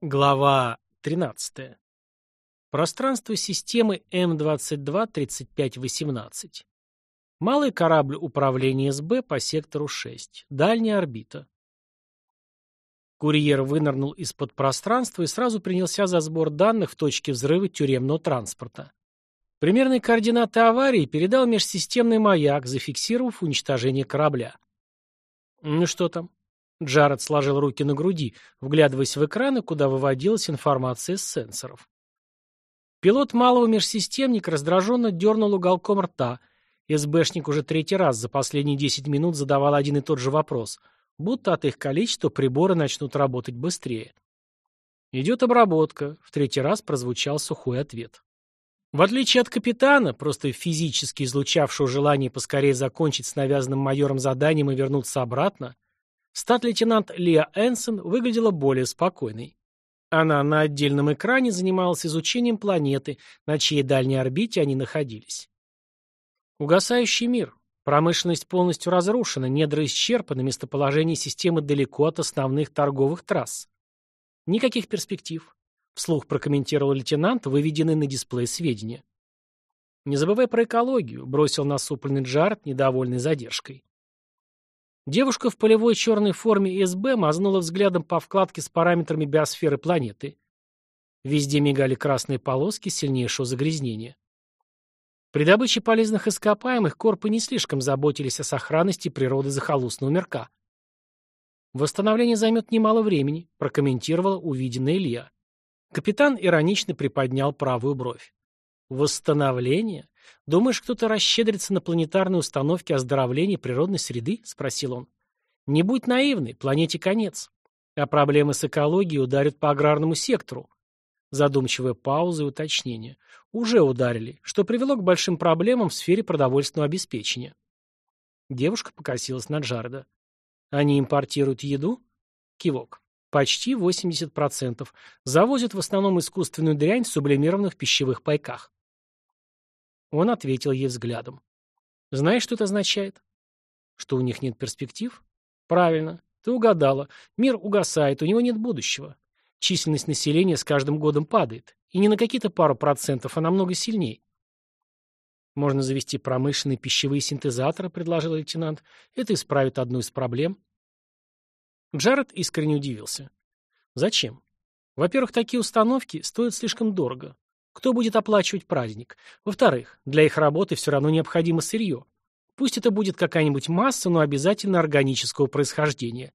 Глава 13. Пространство системы М22-3518. Малый корабль управления СБ по сектору 6. Дальняя орбита. Курьер вынырнул из-под пространства и сразу принялся за сбор данных в точке взрыва тюремного транспорта. Примерные координаты аварии передал межсистемный маяк, зафиксировав уничтожение корабля. Ну что там? Джаред сложил руки на груди, вглядываясь в экраны, куда выводилась информация с сенсоров. Пилот малого межсистемника раздраженно дернул уголком рта. СБшник уже третий раз за последние десять минут задавал один и тот же вопрос, будто от их количества приборы начнут работать быстрее. «Идет обработка», — в третий раз прозвучал сухой ответ. В отличие от капитана, просто физически излучавшего желание поскорее закончить с навязанным майором заданием и вернуться обратно, Стат-лейтенант Лия Энсон выглядела более спокойной. Она на отдельном экране занималась изучением планеты, на чьей дальней орбите они находились. Угасающий мир. Промышленность полностью разрушена, недра исчерпаны, местоположение системы далеко от основных торговых трасс. Никаких перспектив. Вслух прокомментировал лейтенант, выведенный на дисплей сведения. «Не забывай про экологию», — бросил насупленный Джаред, недовольный задержкой. Девушка в полевой черной форме СБ мазнула взглядом по вкладке с параметрами биосферы планеты. Везде мигали красные полоски сильнейшего загрязнения. При добыче полезных ископаемых корпы не слишком заботились о сохранности природы захолустного мирка. «Восстановление займет немало времени», — прокомментировала увиденная Илья. Капитан иронично приподнял правую бровь. «Восстановление? Думаешь, кто-то расщедрится на планетарной установке оздоровления природной среды?» — спросил он. «Не будь наивный, планете конец. А проблемы с экологией ударят по аграрному сектору». Задумчивая пауза и уточнение. «Уже ударили, что привело к большим проблемам в сфере продовольственного обеспечения». Девушка покосилась на Джареда. «Они импортируют еду?» Кивок. Почти 80%. Завозят в основном искусственную дрянь в сублимированных пищевых пайках. Он ответил ей взглядом. Знаешь, что это означает? Что у них нет перспектив? Правильно. Ты угадала. Мир угасает, у него нет будущего. Численность населения с каждым годом падает. И не на какие-то пару процентов, а намного сильнее. Можно завести промышленные пищевые синтезаторы, предложил лейтенант. Это исправит одну из проблем. Джаред искренне удивился. Зачем? Во-первых, такие установки стоят слишком дорого. Кто будет оплачивать праздник? Во-вторых, для их работы все равно необходимо сырье. Пусть это будет какая-нибудь масса, но обязательно органического происхождения.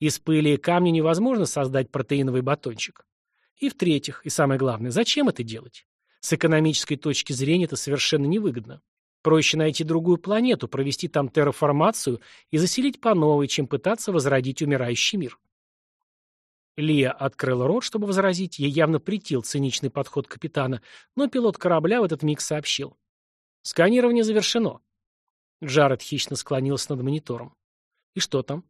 Из пыли и камня невозможно создать протеиновый батончик. И в-третьих, и самое главное, зачем это делать? С экономической точки зрения это совершенно невыгодно. Проще найти другую планету, провести там терраформацию и заселить по новой, чем пытаться возродить умирающий мир. Лия открыла рот, чтобы возразить, ей явно притил циничный подход капитана, но пилот корабля в этот миг сообщил. «Сканирование завершено». Джаред хищно склонился над монитором. «И что там?»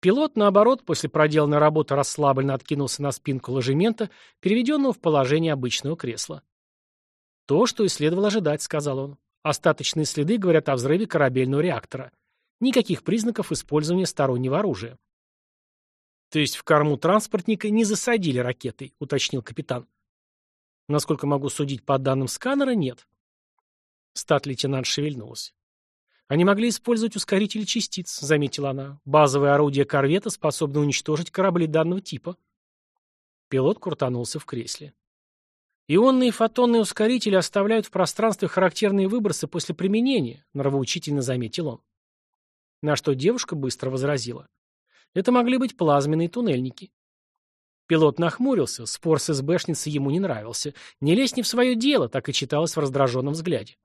Пилот, наоборот, после проделанной работы расслабленно откинулся на спинку ложемента, переведенного в положение обычного кресла. «То, что и следовало ожидать», — сказал он. «Остаточные следы говорят о взрыве корабельного реактора. Никаких признаков использования стороннего оружия». То есть в корму транспортника не засадили ракетой, уточнил капитан. Насколько могу судить по данным сканера, нет. Стат-лейтенант шевельнулась. Они могли использовать ускорители частиц, заметила она. Базовое орудие корвета способно уничтожить корабли данного типа. Пилот крутанулся в кресле. Ионные и фотонные ускорители оставляют в пространстве характерные выбросы после применения, нравоучительно заметил он. На что девушка быстро возразила. Это могли быть плазменные туннельники. Пилот нахмурился, спор с СБшницей ему не нравился. «Не лезь не в свое дело», так и читалось в раздраженном взгляде.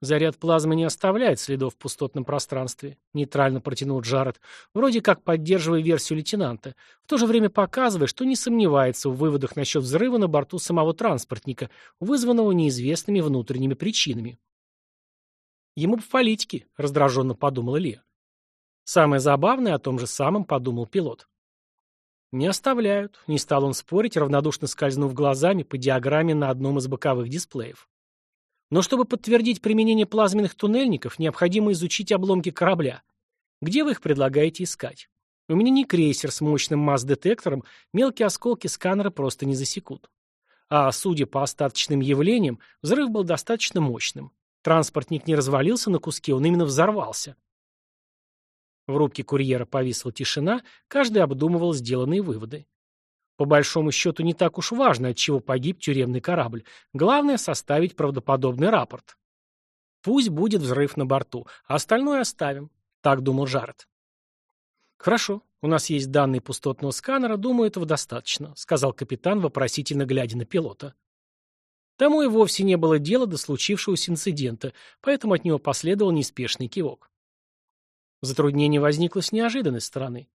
«Заряд плазмы не оставляет следов в пустотном пространстве», — нейтрально протянул Джаред, вроде как поддерживая версию лейтенанта, в то же время показывая, что не сомневается в выводах насчет взрыва на борту самого транспортника, вызванного неизвестными внутренними причинами. «Ему по политике», — раздраженно подумала Лия. Самое забавное о том же самом подумал пилот. Не оставляют, не стал он спорить, равнодушно скользнув глазами по диаграмме на одном из боковых дисплеев. Но чтобы подтвердить применение плазменных туннельников, необходимо изучить обломки корабля. Где вы их предлагаете искать? У меня не крейсер с мощным масс-детектором, мелкие осколки сканера просто не засекут. А, судя по остаточным явлениям, взрыв был достаточно мощным. Транспортник не развалился на куски, он именно взорвался. В рубке курьера повисла тишина, каждый обдумывал сделанные выводы. По большому счету не так уж важно, от чего погиб тюремный корабль. Главное — составить правдоподобный рапорт. Пусть будет взрыв на борту, а остальное оставим. Так думал Жаред. Хорошо, у нас есть данные пустотного сканера, думаю, этого достаточно, сказал капитан, вопросительно глядя на пилота. Тому и вовсе не было дела до случившегося инцидента, поэтому от него последовал неспешный кивок. Затруднение возникло с неожиданной стороны.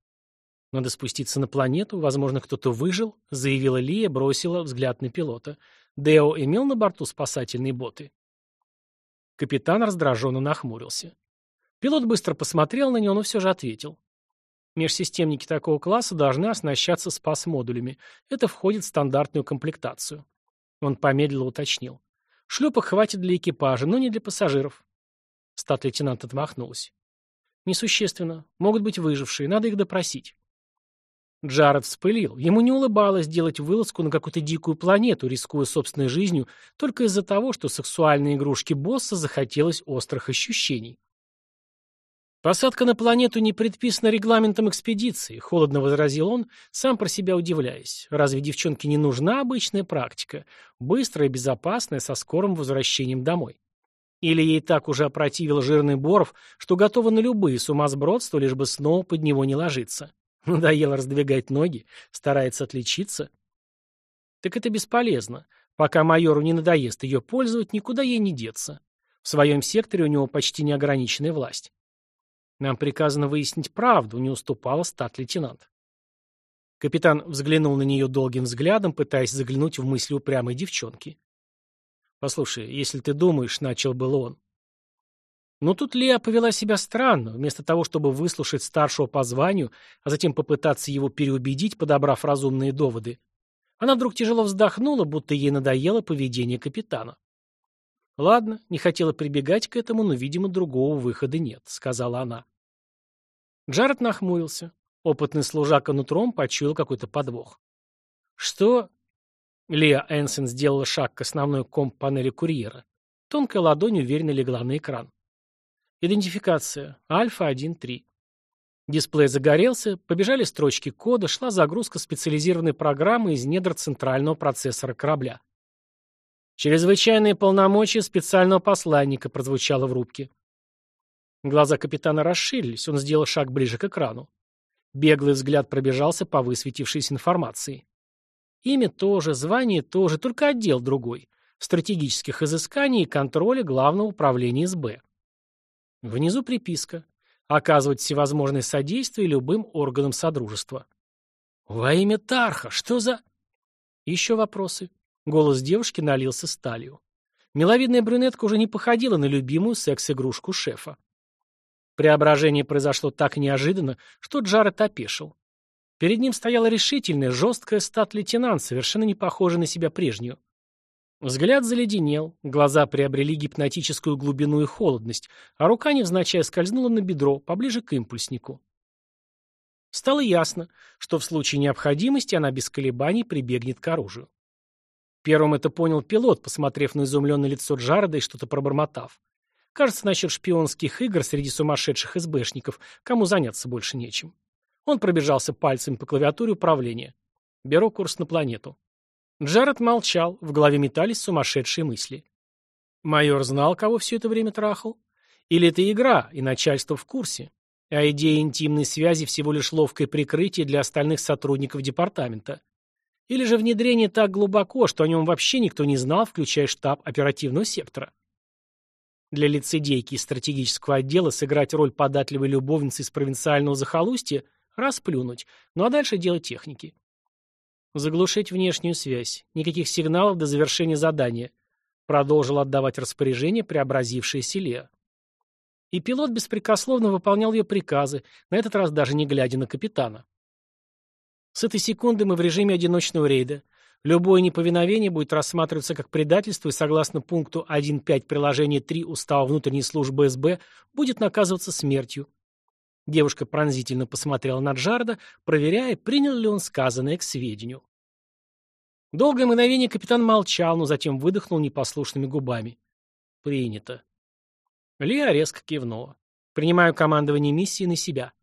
Надо спуститься на планету, возможно, кто-то выжил, заявила Лия, бросила взгляд на пилота. Део имел на борту спасательные боты. Капитан раздраженно нахмурился. Пилот быстро посмотрел на него, но все же ответил. Межсистемники такого класса должны оснащаться спас-модулями. Это входит в стандартную комплектацию. Он помедлил и уточнил. Шлюпок хватит для экипажа, но не для пассажиров. Стат-лейтенант отмахнулась. Несущественно. Могут быть выжившие, надо их допросить. Джаред вспылил. Ему не улыбалось делать вылазку на какую-то дикую планету, рискуя собственной жизнью, только из-за того, что сексуальные игрушки босса захотелось острых ощущений. «Посадка на планету не предписана регламентом экспедиции», — холодно возразил он, сам про себя удивляясь. «Разве девчонке не нужна обычная практика? Быстрая, безопасная, со скорым возвращением домой?» Или ей так уже опротивил жирный Боров, что готова на любые сумасбродства, лишь бы снова под него не ложиться. Надоело раздвигать ноги, старается отличиться. Так это бесполезно. Пока майору не надоест ее пользовать, никуда ей не деться. В своем секторе у него почти неограниченная власть. Нам приказано выяснить правду, не уступала стат-лейтенант. Капитан взглянул на нее долгим взглядом, пытаясь заглянуть в мысли упрямой девчонки. «Послушай, если ты думаешь», — начал был он. Но тут Леа повела себя странно. Вместо того, чтобы выслушать старшего по званию, а затем попытаться его переубедить, подобрав разумные доводы, она вдруг тяжело вздохнула, будто ей надоело поведение капитана. «Ладно, не хотела прибегать к этому, но, видимо, другого выхода нет», — сказала она. Джаред нахмурился. Опытный служака нутром почуял какой-то подвох. «Что?» Леа Энсен сделала шаг к основной комп-панели курьера. Тонкая ладонь уверенно легла на экран. Идентификация. Альфа-1-3. Дисплей загорелся, побежали строчки кода, шла загрузка специализированной программы из недр центрального процессора корабля. «Чрезвычайные полномочия специального посланника» прозвучало в рубке. Глаза капитана расширились, он сделал шаг ближе к экрану. Беглый взгляд пробежался по высветившейся информации. Имя тоже, звание тоже, только отдел другой. Стратегических изысканий и контроля Главного управления СБ. Внизу приписка. Оказывать всевозможное содействие любым органам Содружества. Во имя Тарха, что за... Еще вопросы? Голос девушки налился сталью. Миловидная брюнетка уже не походила на любимую секс-игрушку шефа. Преображение произошло так неожиданно, что Джаред опешил. Перед ним стояла решительная, жесткая стат-лейтенант, совершенно не похожая на себя прежнюю. Взгляд заледенел, глаза приобрели гипнотическую глубину и холодность, а рука невзначай скользнула на бедро, поближе к импульснику. Стало ясно, что в случае необходимости она без колебаний прибегнет к оружию. Первым это понял пилот, посмотрев на изумленное лицо Джареда и что-то пробормотав. Кажется, насчет шпионских игр среди сумасшедших СБшников, кому заняться больше нечем. Он пробежался пальцами по клавиатуре управления. Беру курс на планету. Джаред молчал, в голове метались сумасшедшие мысли. Майор знал, кого все это время трахал? Или это игра, и начальство в курсе? А идея интимной связи всего лишь ловкое прикрытие для остальных сотрудников департамента? Или же внедрение так глубоко, что о нем вообще никто не знал, включая штаб оперативного сектора? Для лицедейки из стратегического отдела сыграть роль податливой любовницы из провинциального захолустья – расплюнуть, ну а дальше дело техники. Заглушить внешнюю связь. Никаких сигналов до завершения задания. Продолжил отдавать распоряжение преобразившаяся Леа. И пилот беспрекословно выполнял ее приказы, на этот раз даже не глядя на капитана. С этой секунды мы в режиме одиночного рейда. Любое неповиновение будет рассматриваться как предательство и согласно пункту 1.5 приложения 3 Устава внутренней службы СБ будет наказываться смертью. Девушка пронзительно посмотрела на Джарда, проверяя, принял ли он сказанное к сведению. Долгое мгновение капитан молчал, но затем выдохнул непослушными губами. «Принято». Лия резко кивнула. «Принимаю командование миссии на себя».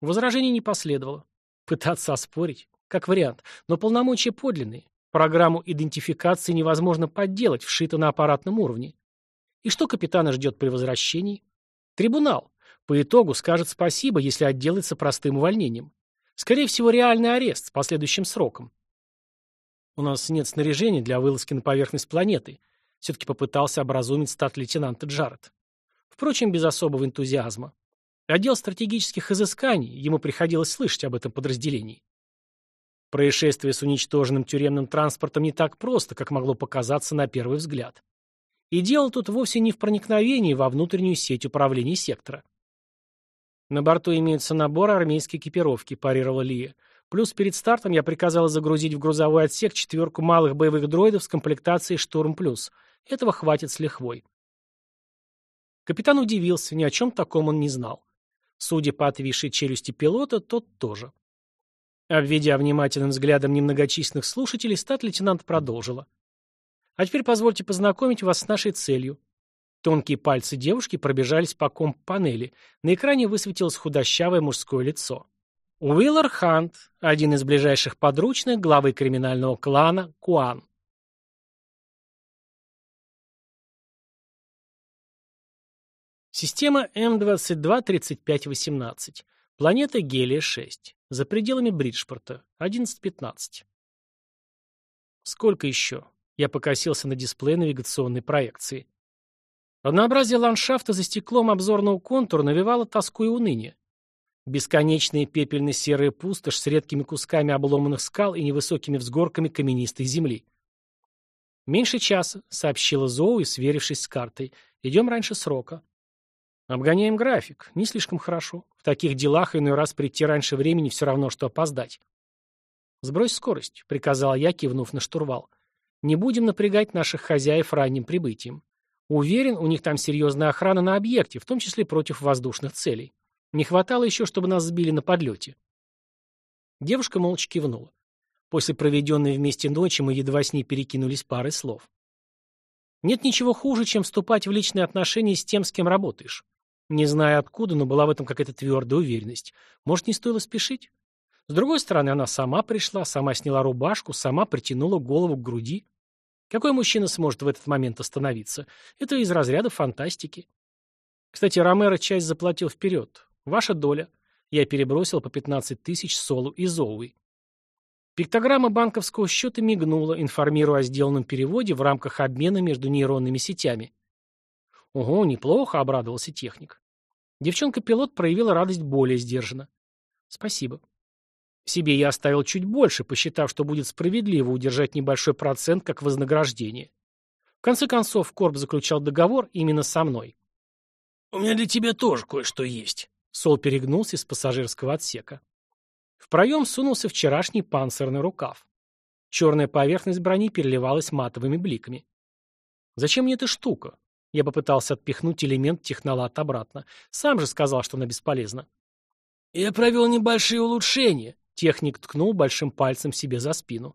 Возражений не последовало. Пытаться оспорить? Как вариант. Но полномочия подлинные. Программу идентификации невозможно подделать, вшито на аппаратном уровне. И что капитана ждет при возвращении? Трибунал. По итогу скажет спасибо, если отделается простым увольнением. Скорее всего, реальный арест с последующим сроком. У нас нет снаряжения для вылазки на поверхность планеты. Все-таки попытался образумить стат-лейтенанта Джаред. Впрочем, без особого энтузиазма. Отдел стратегических изысканий, ему приходилось слышать об этом подразделении. Происшествие с уничтоженным тюремным транспортом не так просто, как могло показаться на первый взгляд. И дело тут вовсе не в проникновении во внутреннюю сеть управления сектора. На борту имеется набор армейской экипировки, парировала Лия. Плюс перед стартом я приказала загрузить в грузовой отсек четверку малых боевых дроидов с комплектацией «Штурм Плюс». Этого хватит с лихвой. Капитан удивился, ни о чем таком он не знал. Судя по отвисшей челюсти пилота, тот тоже. Обведя внимательным взглядом немногочисленных слушателей, стат-лейтенант продолжила. А теперь позвольте познакомить вас с нашей целью. Тонкие пальцы девушки пробежались по комп-панели. На экране высветилось худощавое мужское лицо. Уиллар Хант, один из ближайших подручных главы криминального клана Куан. Система М22-3518. Планета Гелия-6. За пределами Бриджпорта. 11.15. Сколько еще? Я покосился на дисплей навигационной проекции. Однообразие ландшафта за стеклом обзорного контура навевало тоску и уныние. Бесконечные пепельно-серые пустошь с редкими кусками обломанных скал и невысокими взгорками каменистой земли. «Меньше часа», — сообщила Зоуи, сверившись с картой. «Идем раньше срока». «Обгоняем график. Не слишком хорошо. В таких делах иной раз прийти раньше времени все равно, что опоздать». «Сбрось скорость», — приказал я, кивнув на штурвал. Не будем напрягать наших хозяев ранним прибытием. Уверен, у них там серьезная охрана на объекте, в том числе против воздушных целей. Не хватало еще, чтобы нас сбили на подлете. Девушка молча кивнула. После проведенной вместе ночи мы едва с ней перекинулись парой слов. Нет ничего хуже, чем вступать в личные отношения с тем, с кем работаешь. Не знаю откуда, но была в этом какая-то твердая уверенность. Может, не стоило спешить? С другой стороны, она сама пришла, сама сняла рубашку, сама притянула голову к груди. Какой мужчина сможет в этот момент остановиться? Это из разряда фантастики. Кстати, Ромеро часть заплатил вперед. Ваша доля. Я перебросил по 15 тысяч Солу и Зоуи. Пиктограмма банковского счета мигнула, информируя о сделанном переводе в рамках обмена между нейронными сетями. «Ого, неплохо», — обрадовался техник. Девчонка-пилот проявила радость более сдержанно. «Спасибо. Себе я оставил чуть больше, посчитав, что будет справедливо удержать небольшой процент как вознаграждение. В конце концов, Корп заключал договор именно со мной. «У меня для тебя тоже кое-что есть», — Сол перегнулся из пассажирского отсека. В проем сунулся вчерашний панцирный рукав. Черная поверхность брони переливалась матовыми бликами. «Зачем мне эта штука?» Я попытался отпихнуть элемент технолат обратно. Сам же сказал, что она бесполезна. «Я провел небольшие улучшения», Техник ткнул большим пальцем себе за спину.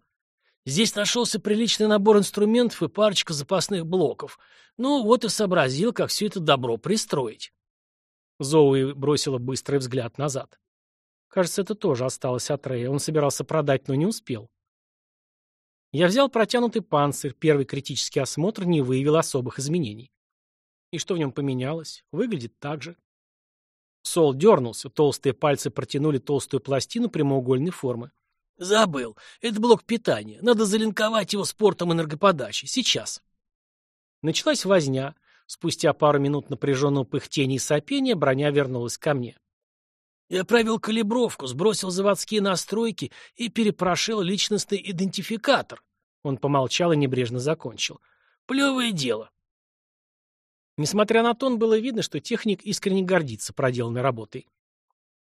Здесь нашелся приличный набор инструментов и парочка запасных блоков. Ну, вот и сообразил, как все это добро пристроить. Зоуи бросила быстрый взгляд назад. Кажется, это тоже осталось от Рэя. Он собирался продать, но не успел. Я взял протянутый панцирь. Первый критический осмотр не выявил особых изменений. И что в нем поменялось? Выглядит так же. Сол дернулся, толстые пальцы протянули толстую пластину прямоугольной формы. «Забыл. Это блок питания. Надо залинковать его с портом энергоподачи. Сейчас». Началась возня. Спустя пару минут напряженного пыхтения и сопения броня вернулась ко мне. Я провел калибровку, сбросил заводские настройки и перепрошил личностный идентификатор. Он помолчал и небрежно закончил. Плевое дело. Несмотря на тон, было видно, что техник искренне гордится проделанной работой.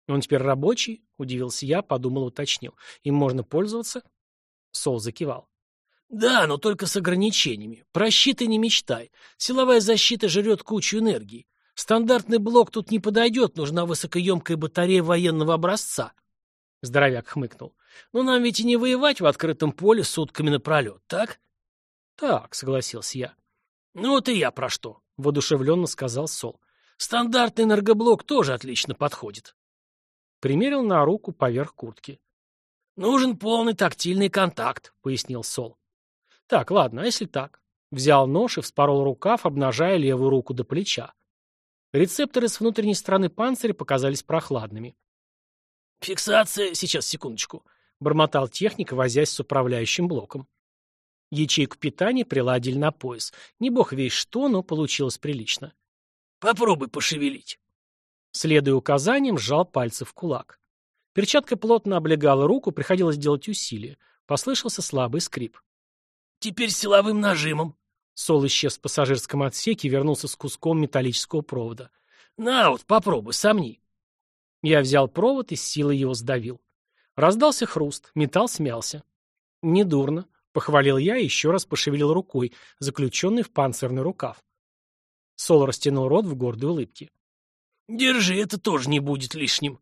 «Он теперь рабочий?» — удивился я, подумал, уточнил. «Им можно пользоваться?» Сол закивал. «Да, но только с ограничениями. Про не мечтай. Силовая защита жрет кучу энергии. Стандартный блок тут не подойдет, нужна высокоемкая батарея военного образца. Здоровяк хмыкнул. Ну нам ведь и не воевать в открытом поле сутками напролет, так? Так, согласился я. Ну вот и я про что, воодушевленно сказал Сол. Стандартный энергоблок тоже отлично подходит. Примерил на руку поверх куртки. «Нужен полный тактильный контакт», — пояснил Сол. «Так, ладно, а если так?» Взял нож и вспорол рукав, обнажая левую руку до плеча. Рецепторы с внутренней стороны панциря показались прохладными. «Фиксация... Сейчас, секундочку», — бормотал техник, возясь с управляющим блоком. Ячейку питания приладили на пояс. Не бог весь что, но получилось прилично. «Попробуй пошевелить». Следуя указаниям, сжал пальцы в кулак. Перчатка плотно облегала руку, приходилось делать усилия. Послышался слабый скрип. «Теперь силовым нажимом». Сол исчез в пассажирском отсеке и вернулся с куском металлического провода. «На вот, попробуй, сомни». Я взял провод и с силой его сдавил. Раздался хруст, металл смялся. «Недурно», — похвалил я и еще раз пошевелил рукой, заключенный в панцирный рукав. Сол растянул рот в гордой улыбке. «Держи, это тоже не будет лишним».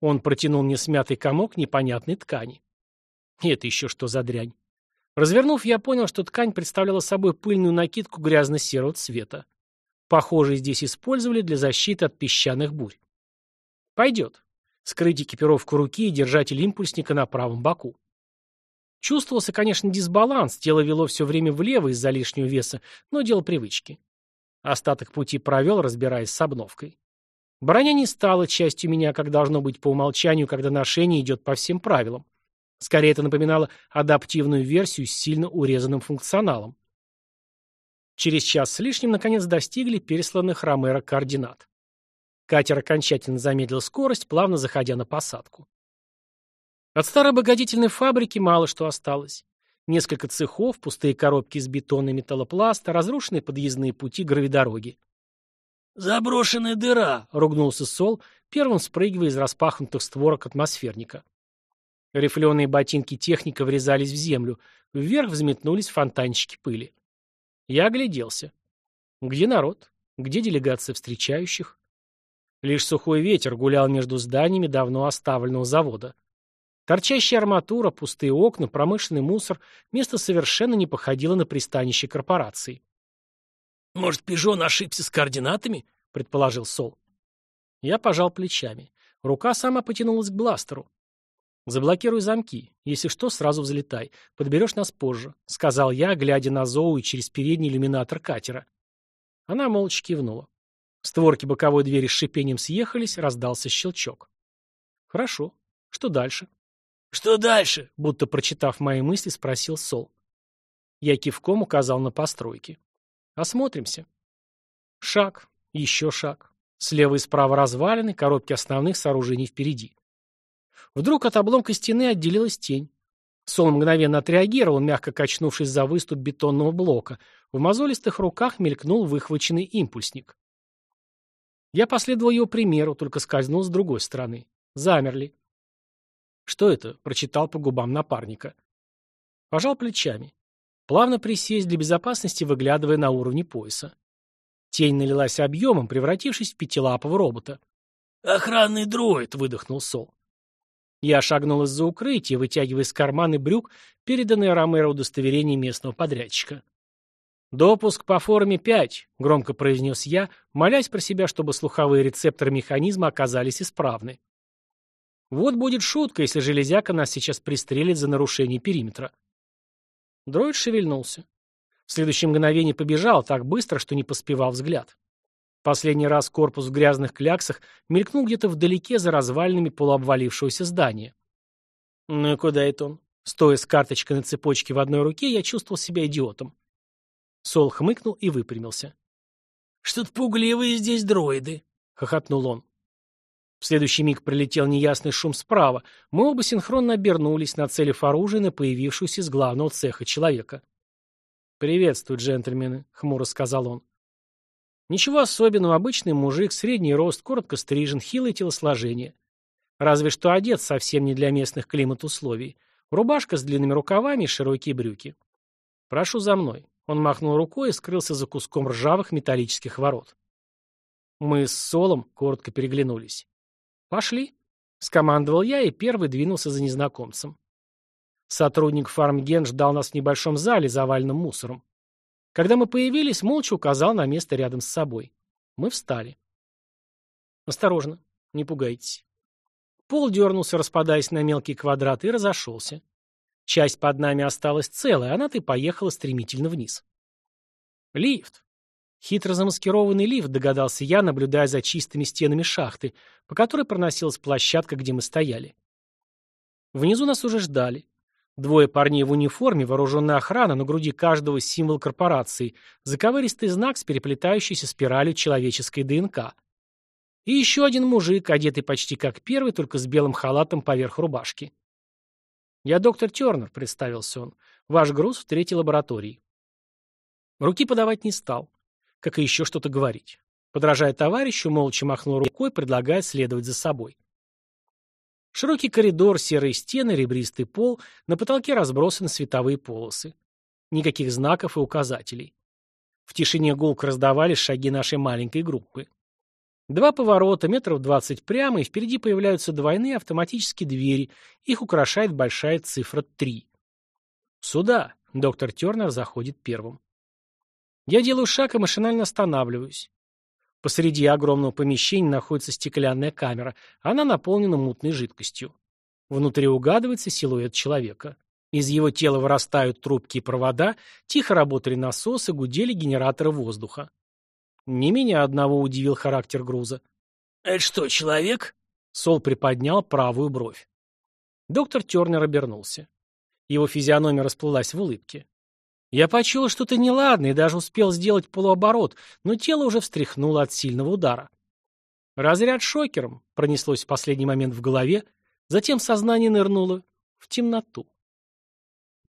Он протянул мне смятый комок непонятной ткани. И это еще что за дрянь? Развернув, я понял, что ткань представляла собой пыльную накидку грязно-серого цвета. Похоже, здесь использовали для защиты от песчаных бурь. Пойдет. Скрыть экипировку руки и держатель импульсника на правом боку. Чувствовался, конечно, дисбаланс, тело вело все время влево из-за лишнего веса, но дело привычки. Остаток пути провел, разбираясь с обновкой. Броня не стала частью меня, как должно быть по умолчанию, когда ношение идет по всем правилам. Скорее, это напоминало адаптивную версию с сильно урезанным функционалом. Через час с лишним, наконец, достигли пересланных Ромеро координат. Катер окончательно замедлил скорость, плавно заходя на посадку. От старой обогатительной фабрики мало что осталось. Несколько цехов, пустые коробки из бетона и металлопласта, разрушенные подъездные пути гравидороги. «Заброшенная дыра!» — ругнулся Сол, первым спрыгивая из распахнутых створок атмосферника. Рифленые ботинки техника врезались в землю, вверх взметнулись фонтанчики пыли. Я огляделся. Где народ? Где делегация встречающих? Лишь сухой ветер гулял между зданиями давно оставленного завода. Торчащая арматура, пустые окна, промышленный мусор — место совершенно не походило на пристанище корпорации. «Может, Пижон ошибся с координатами?» — предположил Сол. Я пожал плечами. Рука сама потянулась к бластеру. «Заблокируй замки. Если что, сразу взлетай. Подберешь нас позже», — сказал я, глядя на Зоу и через передний иллюминатор катера. Она молча кивнула. Створки боковой двери с шипением съехались, раздался щелчок. «Хорошо. Что дальше?» «Что дальше?» — будто прочитав мои мысли, спросил Сол. Я кивком указал на постройки. Осмотримся. Шаг, еще шаг. Слева и справа развалины, коробки основных сооружений впереди. Вдруг от обломка стены отделилась тень. Сол мгновенно отреагировал, мягко качнувшись за выступ бетонного блока. В мозолистых руках мелькнул выхваченный импульсник. Я последовал его примеру, только скользнул с другой стороны. Замерли. «Что это?» — прочитал по губам напарника. Пожал плечами. Плавно присесть для безопасности, выглядывая на уровне пояса. Тень налилась объемом, превратившись в пятилапого робота. «Охранный дроид!» — выдохнул Сол. Я шагнул из-за укрытия, вытягивая из кармана брюк переданное Ромеро удостоверение местного подрядчика. «Допуск по форме 5», — громко произнес я, молясь про себя, чтобы слуховые рецепторы механизма оказались исправны. Вот будет шутка, если железяка нас сейчас пристрелит за нарушение периметра. Дроид шевельнулся. В следующее мгновение побежал так быстро, что не поспевал взгляд. Последний раз корпус в грязных кляксах мелькнул где-то вдалеке за развалинами полуобвалившегося здания. Ну и куда это он? Стоя с карточкой на цепочке в одной руке, я чувствовал себя идиотом. Сол хмыкнул и выпрямился. «Что-то пугливые здесь дроиды», — хохотнул он. Следующий миг прилетел неясный шум справа. Мы оба синхронно обернулись, нацелив оружие на появившуюся из главного цеха человека. «Приветствую, джентльмены», — хмуро сказал он. Ничего особенного, обычный мужик, средний рост, коротко стрижен, хилое телосложение. Разве что одет совсем не для местных климат-условий. Рубашка с длинными рукавами и широкие брюки. «Прошу за мной». Он махнул рукой и скрылся за куском ржавых металлических ворот. Мы с Солом коротко переглянулись. «Пошли», — скомандовал я и первый двинулся за незнакомцем. Сотрудник фармген ждал нас в небольшом зале, заваленном мусором. Когда мы появились, молча указал на место рядом с собой. Мы встали. «Осторожно, не пугайтесь». Пол дернулся, распадаясь на мелкие квадраты, и разошелся. Часть под нами осталась целая, она-то и поехала стремительно вниз. Лифт. Хитро замаскированный лифт, догадался я, наблюдая за чистыми стенами шахты, по которой проносилась площадка, где мы стояли. Внизу нас уже ждали. Двое парней в униформе, вооруженная охрана, на груди каждого символ корпорации, заковыристый знак с переплетающейся спиралью человеческой ДНК. И еще один мужик, одетый почти как первый, только с белым халатом поверх рубашки. «Я доктор Тернер», — представился он. «Ваш груз в третьей лаборатории». Руки подавать не стал как и еще что-то говорить. Подражая товарищу, молча махнул рукой, предлагая следовать за собой. Широкий коридор, серые стены, ребристый пол, на потолке разбросаны световые полосы. Никаких знаков и указателей. В тишине гулко раздавались шаги нашей маленькой группы. Два поворота, метров двадцать прямо, и впереди появляются двойные автоматические двери. Их украшает большая цифра три. «Сюда!» — доктор Тернер заходит первым. Я делаю шаг и машинально останавливаюсь. Посреди огромного помещения находится стеклянная камера. Она наполнена мутной жидкостью. Внутри угадывается силуэт человека. Из его тела вырастают трубки и провода, тихо работали насосы, гудели генераторы воздуха. Не меня одного удивил характер груза. «Это что, человек?» Сол приподнял правую бровь. Доктор Тернер обернулся. Его физиономия расплылась в улыбке. Я почуял что-то неладное и даже успел сделать полуоборот, но тело уже встряхнуло от сильного удара. Разряд шокером пронеслось в последний момент в голове, затем сознание нырнуло в темноту.